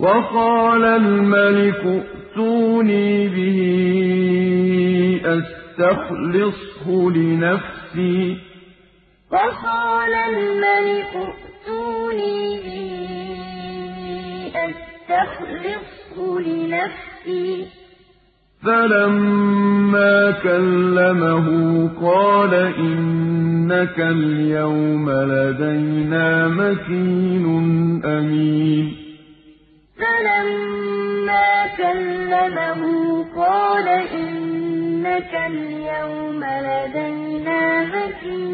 وَقَالَ الْمَلِكُ ائْتُونِي بِهِ أَسْتَخْلِصْهُ لِنَفْسِي ۖ. فَلَمَّا كَلَّمَهُ قَالَ إِنَّكَ الْيَوْمَ لَدَيْنَا مَكِينٌ أَمِينٌ. فَلَمَّا كَلَّمَهُ قَالَ إِنَّكَ الْيَوْمَ لَدَيْنَا مَكِينٌ.